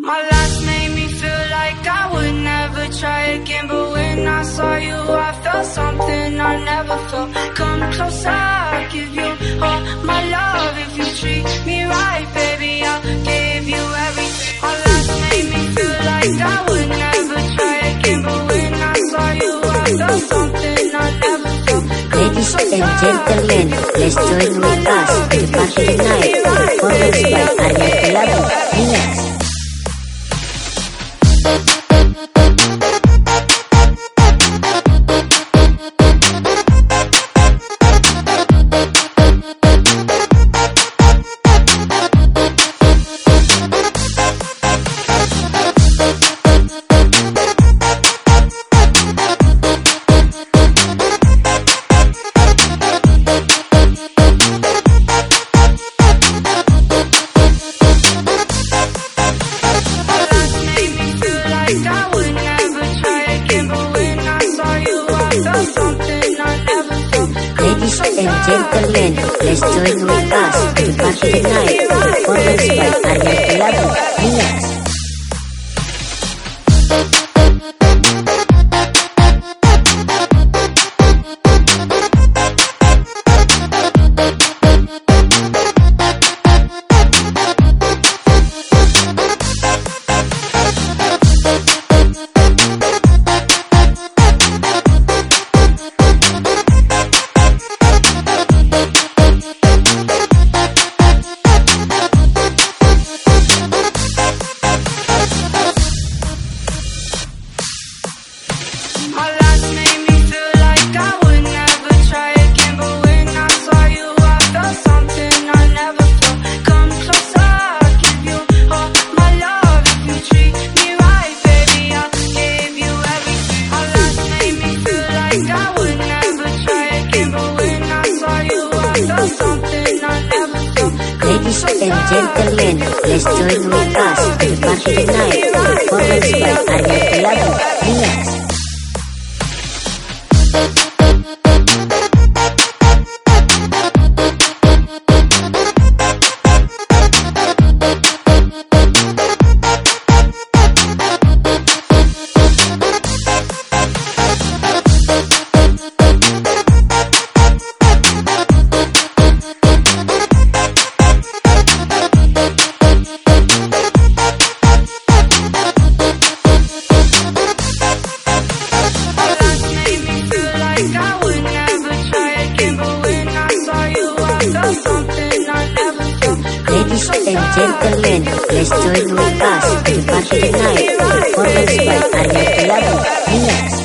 My last made me feel like I would never try again But when I saw you I felt something I never felt Come closer, I'll give you all my love If you treat me right, baby, I'll give you everything My last made me feel like I would never try again But when I saw you I felt something I never felt Ladies and gentlemen, let's join with us to party tonight. Performance by Arya Labu. Yes. Thank you. Gentlemen, let's join with us to party tonight. Performance by Ladies and I saw you up, do something I never thought. Come closer, gentlemen, let's join with us to party tonight. Performance by Arya Labu. Yes. Ladies and gentlemen, let's join with us to party tonight. Performance by Arya Labu. Yes.